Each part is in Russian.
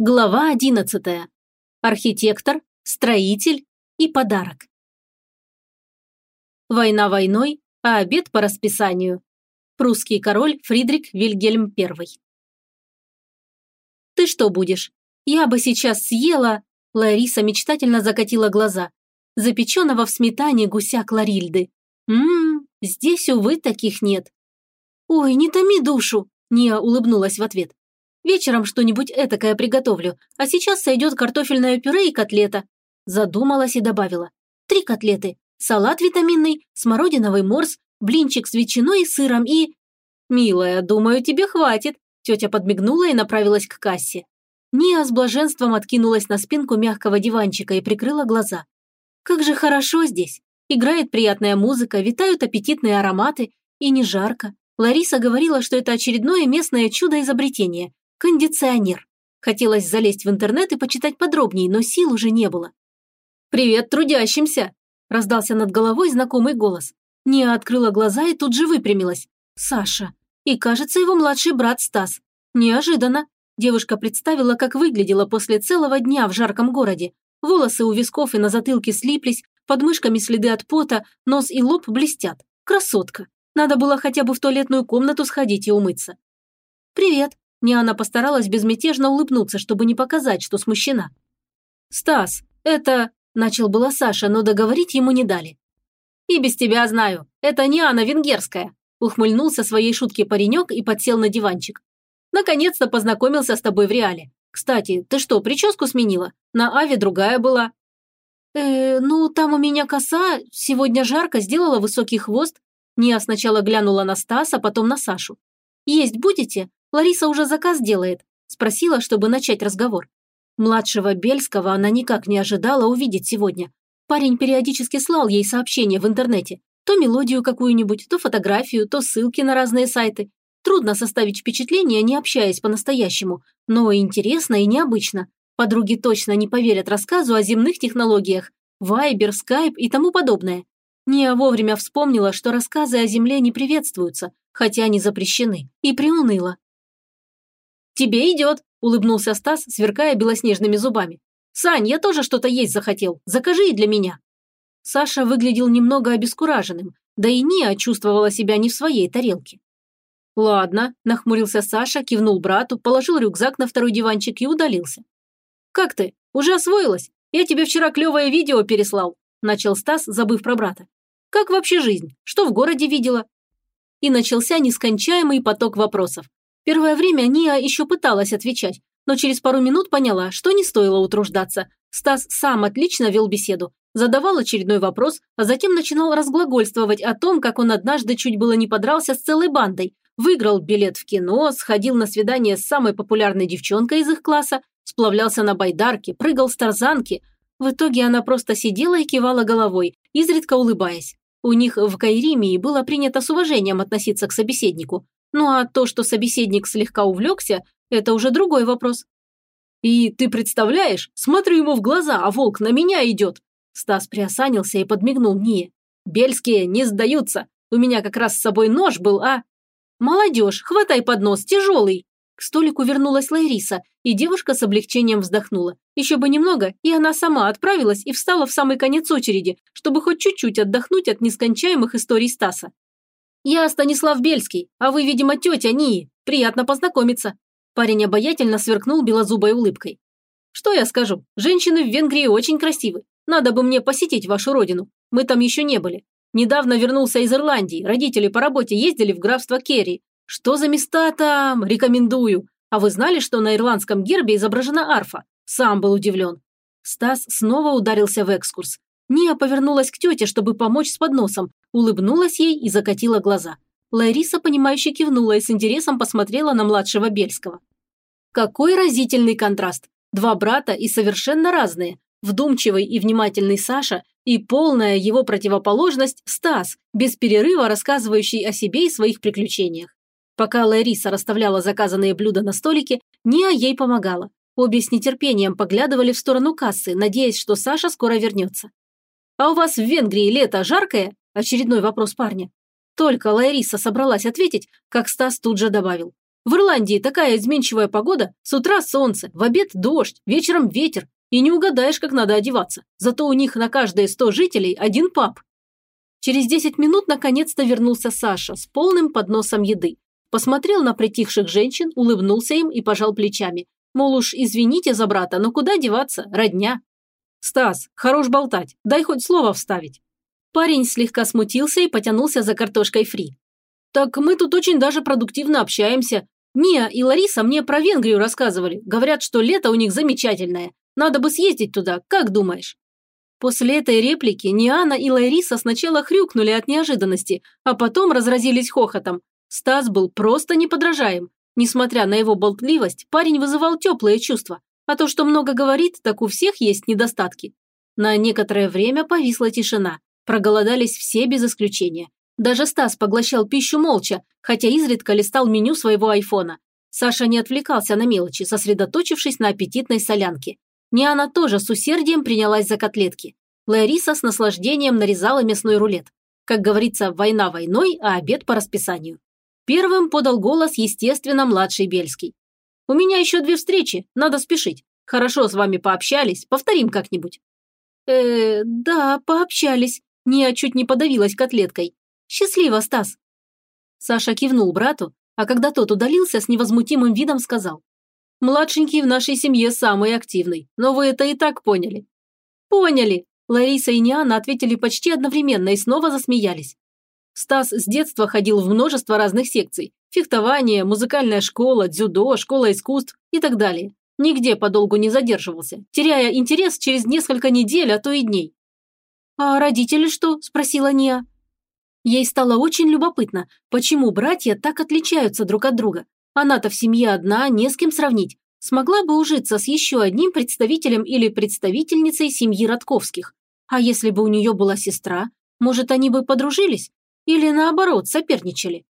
Глава одиннадцатая. Архитектор, строитель и подарок. Война войной, а обед по расписанию. Прусский король Фридрик Вильгельм I. «Ты что будешь? Я бы сейчас съела...» Лариса мечтательно закатила глаза. Запеченного в сметане гуся Кларильды. «Ммм, здесь, увы, таких нет». «Ой, не томи душу!» Ния улыбнулась в ответ. Вечером что-нибудь этакое приготовлю, а сейчас сойдет картофельное пюре и котлета». Задумалась и добавила. «Три котлеты. Салат витаминный, смородиновый морс, блинчик с ветчиной и сыром и...» «Милая, думаю, тебе хватит», – тетя подмигнула и направилась к кассе. Ния с блаженством откинулась на спинку мягкого диванчика и прикрыла глаза. «Как же хорошо здесь! Играет приятная музыка, витают аппетитные ароматы, и не жарко. Лариса говорила, что это очередное местное чудо-изобретение, Кондиционер. Хотелось залезть в интернет и почитать подробнее, но сил уже не было. «Привет трудящимся!» – раздался над головой знакомый голос. Ния открыла глаза и тут же выпрямилась. Саша. И, кажется, его младший брат Стас. Неожиданно. Девушка представила, как выглядела после целого дня в жарком городе. Волосы у висков и на затылке слиплись, под мышками следы от пота, нос и лоб блестят. Красотка. Надо было хотя бы в туалетную комнату сходить и умыться. «Привет», Ниана постаралась безмятежно улыбнуться, чтобы не показать, что смущена. «Стас, это...» – начал было Саша, но договорить ему не дали. «И без тебя знаю. Это Ниана Венгерская», – ухмыльнулся своей шутки паренек и подсел на диванчик. «Наконец-то познакомился с тобой в реале. Кстати, ты что, прическу сменила? На Аве другая была». «Э, ну, там у меня коса, сегодня жарко, сделала высокий хвост». Ния сначала глянула на Стаса, потом на Сашу. «Есть будете? Лариса уже заказ делает», – спросила, чтобы начать разговор. Младшего Бельского она никак не ожидала увидеть сегодня. Парень периодически слал ей сообщения в интернете. То мелодию какую-нибудь, то фотографию, то ссылки на разные сайты. Трудно составить впечатление, не общаясь по-настоящему, но интересно и необычно. Подруги точно не поверят рассказу о земных технологиях, Вайбер, Скайп и тому подобное. Ния вовремя вспомнила, что рассказы о Земле не приветствуются, хотя они запрещены, и приуныла. «Тебе идет», – улыбнулся Стас, сверкая белоснежными зубами. «Сань, я тоже что-то есть захотел. Закажи и для меня». Саша выглядел немного обескураженным, да и Ния чувствовала себя не в своей тарелке. «Ладно», – нахмурился Саша, кивнул брату, положил рюкзак на второй диванчик и удалился. «Как ты? Уже освоилась? Я тебе вчера клевое видео переслал», – начал Стас, забыв про брата. «Как вообще жизнь? Что в городе видела?» И начался нескончаемый поток вопросов. Первое время Ния еще пыталась отвечать, но через пару минут поняла, что не стоило утруждаться. Стас сам отлично вел беседу, задавал очередной вопрос, а затем начинал разглагольствовать о том, как он однажды чуть было не подрался с целой бандой, выиграл билет в кино, сходил на свидание с самой популярной девчонкой из их класса, сплавлялся на байдарке, прыгал с тарзанки. В итоге она просто сидела и кивала головой, изредка улыбаясь. У них в Кайримии было принято с уважением относиться к собеседнику, ну а то, что собеседник слегка увлекся, это уже другой вопрос. «И ты представляешь, смотрю ему в глаза, а волк на меня идет!» Стас приосанился и подмигнул Ния. «Бельские не сдаются. У меня как раз с собой нож был, а...» «Молодежь, хватай поднос, тяжелый!» К столику вернулась Лариса, и девушка с облегчением вздохнула. Еще бы немного, и она сама отправилась и встала в самый конец очереди, чтобы хоть чуть-чуть отдохнуть от нескончаемых историй Стаса. «Я Станислав Бельский, а вы, видимо, тетя Нии. Приятно познакомиться». Парень обаятельно сверкнул белозубой улыбкой. «Что я скажу? Женщины в Венгрии очень красивы. Надо бы мне посетить вашу родину. Мы там еще не были. Недавно вернулся из Ирландии. Родители по работе ездили в графство Керри. Что за места там? Рекомендую. А вы знали, что на ирландском гербе изображена арфа? Сам был удивлен». Стас снова ударился в экскурс. Ния повернулась к тете, чтобы помочь с подносом, улыбнулась ей и закатила глаза. Лариса, понимающе кивнула и с интересом посмотрела на младшего Бельского. Какой разительный контраст! Два брата и совершенно разные. Вдумчивый и внимательный Саша и полная его противоположность Стас, без перерыва рассказывающий о себе и своих приключениях. Пока Лариса расставляла заказанные блюда на столике, Ния ей помогала. Обе с нетерпением поглядывали в сторону кассы, надеясь, что Саша скоро вернется. «А у вас в Венгрии лето жаркое?» – очередной вопрос парня. Только Лариса собралась ответить, как Стас тут же добавил. В Ирландии такая изменчивая погода, с утра солнце, в обед дождь, вечером ветер, и не угадаешь, как надо одеваться. Зато у них на каждые сто жителей один паб. Через десять минут наконец-то вернулся Саша с полным подносом еды. Посмотрел на притихших женщин, улыбнулся им и пожал плечами. Мол уж извините за брата, но куда деваться, родня. «Стас, хорош болтать, дай хоть слово вставить». Парень слегка смутился и потянулся за картошкой фри. «Так мы тут очень даже продуктивно общаемся. Ния и Лариса мне про Венгрию рассказывали. Говорят, что лето у них замечательное. Надо бы съездить туда, как думаешь?» После этой реплики Ниана и Лариса сначала хрюкнули от неожиданности, а потом разразились хохотом. Стас был просто неподражаем. Несмотря на его болтливость, парень вызывал теплые чувства. А то, что много говорит, так у всех есть недостатки. На некоторое время повисла тишина. Проголодались все без исключения. Даже Стас поглощал пищу молча, хотя изредка листал меню своего айфона. Саша не отвлекался на мелочи, сосредоточившись на аппетитной солянке. Ниана тоже с усердием принялась за котлетки. Лариса с наслаждением нарезала мясной рулет. Как говорится, война войной, а обед по расписанию. Первым подал голос, естественно, младший Бельский. «У меня еще две встречи, надо спешить. Хорошо с вами пообщались, повторим как-нибудь». «Э, да, пообщались». Ния чуть не подавилась котлеткой. «Счастливо, Стас». Саша кивнул брату, а когда тот удалился, с невозмутимым видом сказал. Младшенький в нашей семье самый активный, но вы это и так поняли». «Поняли!» Лариса и Ниана ответили почти одновременно и снова засмеялись. Стас с детства ходил в множество разных секций. Фехтование, музыкальная школа, дзюдо, школа искусств и так далее. Нигде подолгу не задерживался, теряя интерес через несколько недель, а то и дней. «А родители что?» – спросила Ния. Ей стало очень любопытно, почему братья так отличаются друг от друга. Она-то в семье одна, не с кем сравнить. Смогла бы ужиться с еще одним представителем или представительницей семьи Родковских. А если бы у нее была сестра, может, они бы подружились? Или наоборот, соперничали?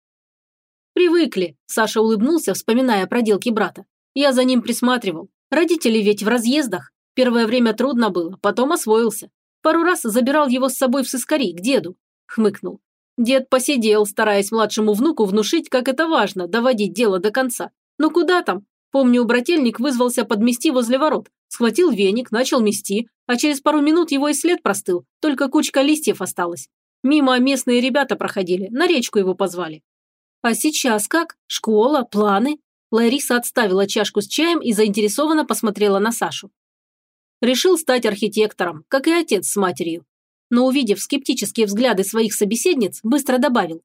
«Привыкли», – Саша улыбнулся, вспоминая проделки брата. «Я за ним присматривал. Родители ведь в разъездах. Первое время трудно было, потом освоился. Пару раз забирал его с собой в сыскари, к деду», – хмыкнул. Дед посидел, стараясь младшему внуку внушить, как это важно, доводить дело до конца. Но куда там? Помню, брательник вызвался подмести возле ворот. Схватил веник, начал мести, а через пару минут его и след простыл, только кучка листьев осталась. Мимо местные ребята проходили, на речку его позвали. А сейчас как? Школа? Планы? Лариса отставила чашку с чаем и заинтересованно посмотрела на Сашу. Решил стать архитектором, как и отец с матерью но, увидев скептические взгляды своих собеседниц, быстро добавил.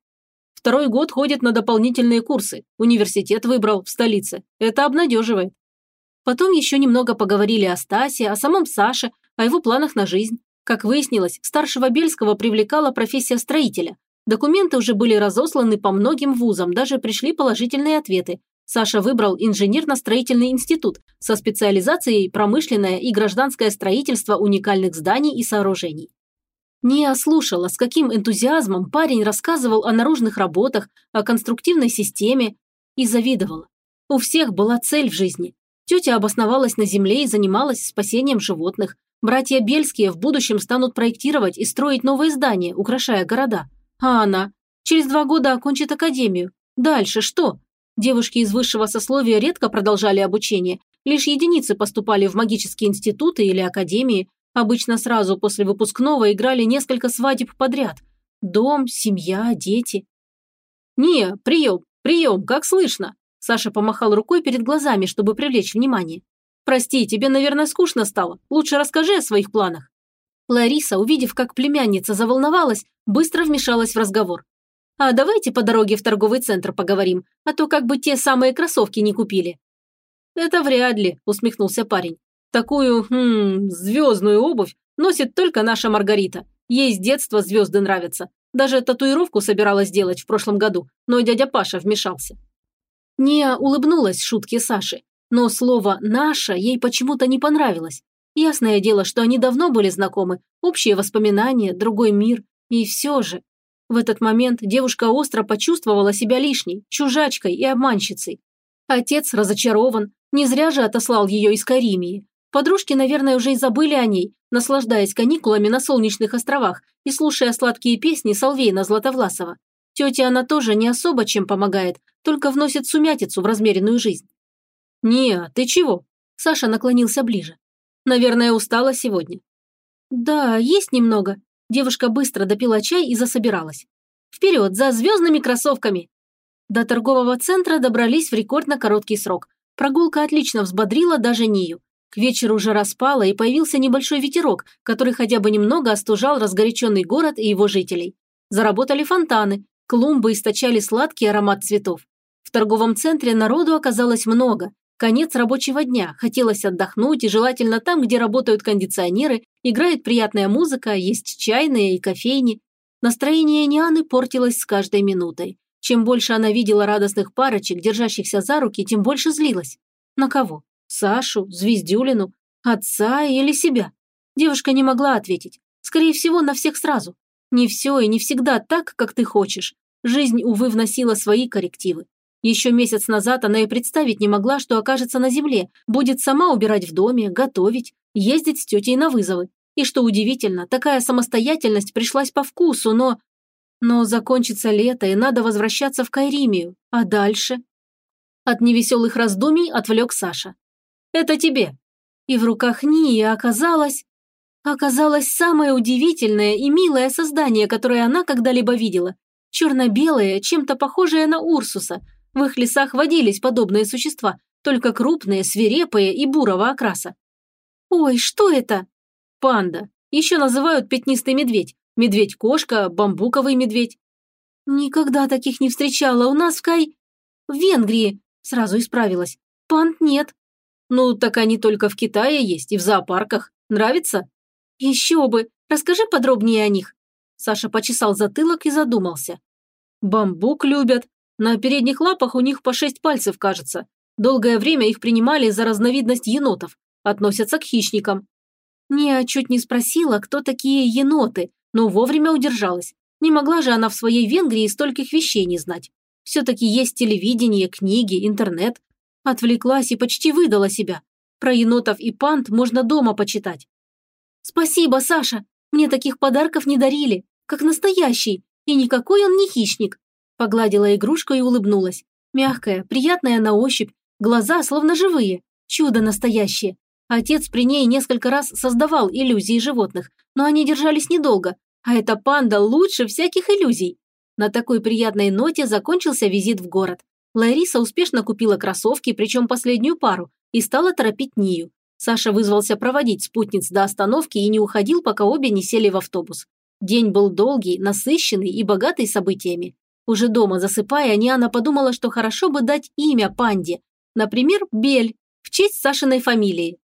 Второй год ходит на дополнительные курсы. Университет выбрал в столице. Это обнадеживает. Потом еще немного поговорили о Стасе, о самом Саше, о его планах на жизнь. Как выяснилось, старшего Бельского привлекала профессия строителя. Документы уже были разосланы по многим вузам, даже пришли положительные ответы. Саша выбрал инженерно-строительный институт со специализацией промышленное и гражданское строительство уникальных зданий и сооружений. Ния слушала, с каким энтузиазмом парень рассказывал о наружных работах, о конструктивной системе и завидовала. У всех была цель в жизни. Тетя обосновалась на земле и занималась спасением животных. Братья Бельские в будущем станут проектировать и строить новые здания, украшая города. А она? Через два года окончит академию. Дальше что? Девушки из высшего сословия редко продолжали обучение. Лишь единицы поступали в магические институты или академии, Обычно сразу после выпускного играли несколько свадеб подряд. Дом, семья, дети. «Не, прием, прием, как слышно?» Саша помахал рукой перед глазами, чтобы привлечь внимание. «Прости, тебе, наверное, скучно стало. Лучше расскажи о своих планах». Лариса, увидев, как племянница заволновалась, быстро вмешалась в разговор. «А давайте по дороге в торговый центр поговорим, а то как бы те самые кроссовки не купили». «Это вряд ли», – усмехнулся парень. Такую, хм, звездную обувь носит только наша Маргарита. Ей с детства звезды нравятся. Даже татуировку собиралась делать в прошлом году, но дядя Паша вмешался. Ния улыбнулась шутке Саши, но слово «наша» ей почему-то не понравилось. Ясное дело, что они давно были знакомы, общие воспоминания, другой мир. И все же. В этот момент девушка остро почувствовала себя лишней, чужачкой и обманщицей. Отец разочарован, не зря же отослал ее из Каримии. Подружки, наверное, уже и забыли о ней, наслаждаясь каникулами на солнечных островах и слушая сладкие песни Салвейна Златовласова. Тете она тоже не особо чем помогает, только вносит сумятицу в размеренную жизнь. «Не, ты чего?» Саша наклонился ближе. «Наверное, устала сегодня». «Да, есть немного». Девушка быстро допила чай и засобиралась. «Вперед, за звездными кроссовками!» До торгового центра добрались в рекордно короткий срок. Прогулка отлично взбодрила даже Нию. К вечеру уже распало, и появился небольшой ветерок, который хотя бы немного остужал разгоряченный город и его жителей. Заработали фонтаны, клумбы источали сладкий аромат цветов. В торговом центре народу оказалось много. Конец рабочего дня, хотелось отдохнуть, и желательно там, где работают кондиционеры, играет приятная музыка, есть чайные и кофейни. Настроение Нианы портилось с каждой минутой. Чем больше она видела радостных парочек, держащихся за руки, тем больше злилась. На кого? Сашу, Звездюлину, отца или себя? Девушка не могла ответить. Скорее всего, на всех сразу. Не все и не всегда так, как ты хочешь. Жизнь, увы, вносила свои коррективы. Еще месяц назад она и представить не могла, что окажется на земле, будет сама убирать в доме, готовить, ездить с тетей на вызовы. И что удивительно, такая самостоятельность пришлась по вкусу, но... Но закончится лето, и надо возвращаться в Кайримию. А дальше? От невеселых раздумий отвлек Саша. Это тебе». И в руках Нии оказалось... Оказалось самое удивительное и милое создание, которое она когда-либо видела. Черно-белое, чем-то похожее на Урсуса. В их лесах водились подобные существа, только крупные, свирепые и бурого окраса. «Ой, что это?» «Панда. Еще называют пятнистый медведь. Медведь-кошка, бамбуковый медведь». «Никогда таких не встречала. У нас в Кай...» «В Венгрии», сразу исправилась. «Панд нет. Ну, так они только в Китае есть и в зоопарках. Нравится? Еще бы. Расскажи подробнее о них. Саша почесал затылок и задумался. Бамбук любят. На передних лапах у них по шесть пальцев, кажется. Долгое время их принимали за разновидность енотов. Относятся к хищникам. Ния чуть не спросила, кто такие еноты, но вовремя удержалась. Не могла же она в своей Венгрии стольких вещей не знать. Все-таки есть телевидение, книги, интернет. Отвлеклась и почти выдала себя. Про енотов и панд можно дома почитать. «Спасибо, Саша. Мне таких подарков не дарили. Как настоящий. И никакой он не хищник». Погладила игрушку и улыбнулась. Мягкая, приятная на ощупь. Глаза словно живые. Чудо настоящее. Отец при ней несколько раз создавал иллюзии животных, но они держались недолго. А эта панда лучше всяких иллюзий. На такой приятной ноте закончился визит в город. Лариса успешно купила кроссовки, причем последнюю пару, и стала торопить Нию. Саша вызвался проводить спутниц до остановки и не уходил, пока обе не сели в автобус. День был долгий, насыщенный и богатый событиями. Уже дома засыпая, Ниана подумала, что хорошо бы дать имя панде. Например, Бель, в честь Сашиной фамилии.